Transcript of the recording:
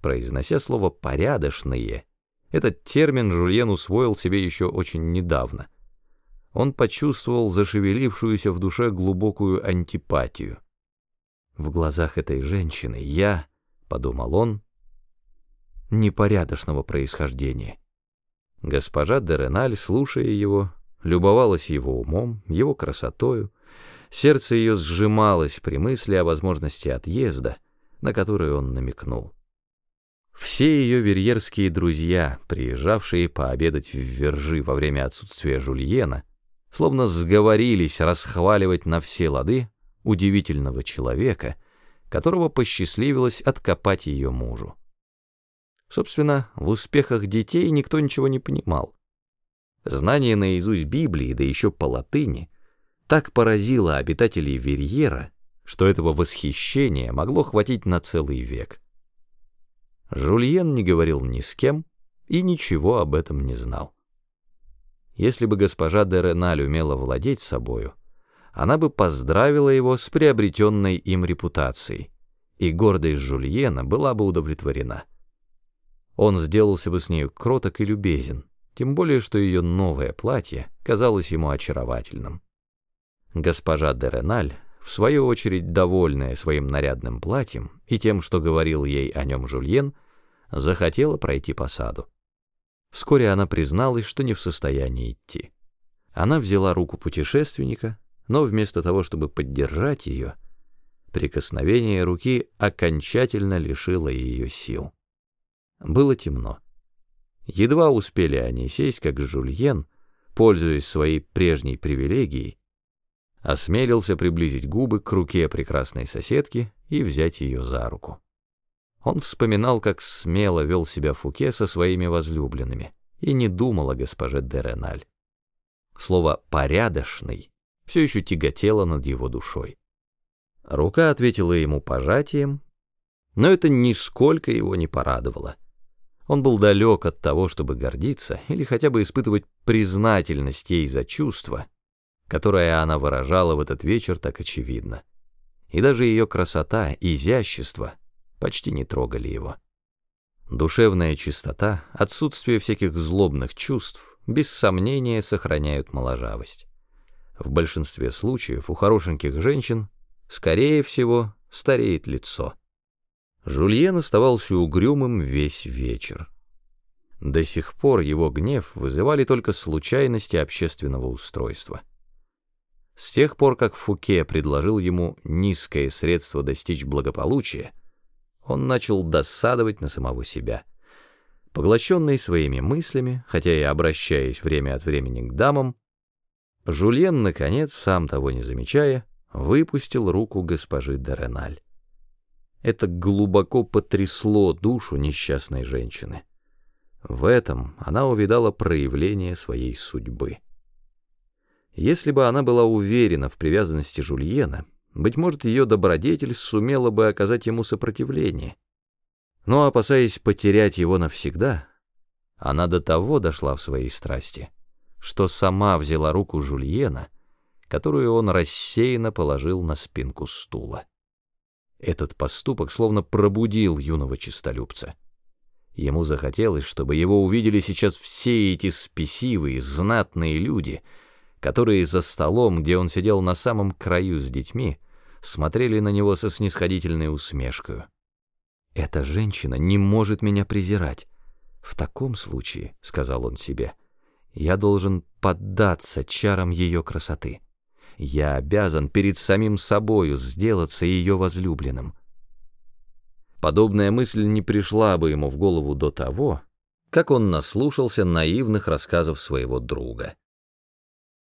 Произнося слово «порядочные», этот термин Жульен усвоил себе еще очень недавно. Он почувствовал зашевелившуюся в душе глубокую антипатию. «В глазах этой женщины я», — подумал он, — «непорядочного происхождения». Госпожа Дереналь, слушая его, любовалась его умом, его красотою, сердце ее сжималось при мысли о возможности отъезда, на который он намекнул. Все ее верьерские друзья, приезжавшие пообедать в Вержи во время отсутствия Жульена, словно сговорились расхваливать на все лады удивительного человека, которого посчастливилось откопать ее мужу. Собственно, в успехах детей никто ничего не понимал. Знание наизусть Библии, да еще по латыни, так поразило обитателей Верьера, что этого восхищения могло хватить на целый век. Жульен не говорил ни с кем и ничего об этом не знал. Если бы госпожа де Реналь умела владеть собою, она бы поздравила его с приобретенной им репутацией, и гордость Жульена была бы удовлетворена. Он сделался бы с нею кроток и любезен, тем более, что ее новое платье казалось ему очаровательным. Госпожа де Реналь, в свою очередь довольная своим нарядным платьем и тем, что говорил ей о нем Жульен, захотела пройти по саду. Вскоре она призналась, что не в состоянии идти. Она взяла руку путешественника, но вместо того, чтобы поддержать ее, прикосновение руки окончательно лишило ее сил. Было темно. Едва успели они сесть, как Жульен, пользуясь своей прежней привилегией, осмелился приблизить губы к руке прекрасной соседки и взять ее за руку. Он вспоминал, как смело вел себя Фуке со своими возлюбленными и не думал о госпоже де Реналь. Слово «порядочный» все еще тяготело над его душой. Рука ответила ему пожатием, но это нисколько его не порадовало. Он был далек от того, чтобы гордиться или хотя бы испытывать признательность ей за чувства, которое она выражала в этот вечер так очевидно. И даже ее красота и изящество почти не трогали его. Душевная чистота, отсутствие всяких злобных чувств, без сомнения сохраняют моложавость. В большинстве случаев у хорошеньких женщин, скорее всего, стареет лицо — Жульен оставался угрюмым весь вечер. До сих пор его гнев вызывали только случайности общественного устройства. С тех пор, как Фуке предложил ему низкое средство достичь благополучия, он начал досадовать на самого себя. Поглощенный своими мыслями, хотя и обращаясь время от времени к дамам, Жульен, наконец, сам того не замечая, выпустил руку госпожи Дереналь. Это глубоко потрясло душу несчастной женщины. В этом она увидала проявление своей судьбы. Если бы она была уверена в привязанности Жульена, быть может, ее добродетель сумела бы оказать ему сопротивление. Но, опасаясь потерять его навсегда, она до того дошла в своей страсти, что сама взяла руку Жульена, которую он рассеянно положил на спинку стула. Этот поступок словно пробудил юного честолюбца. Ему захотелось, чтобы его увидели сейчас все эти спесивые, знатные люди, которые за столом, где он сидел на самом краю с детьми, смотрели на него со снисходительной усмешкой. «Эта женщина не может меня презирать. В таком случае, — сказал он себе, — я должен поддаться чарам ее красоты». Я обязан перед самим собою сделаться ее возлюбленным. Подобная мысль не пришла бы ему в голову до того, как он наслушался наивных рассказов своего друга.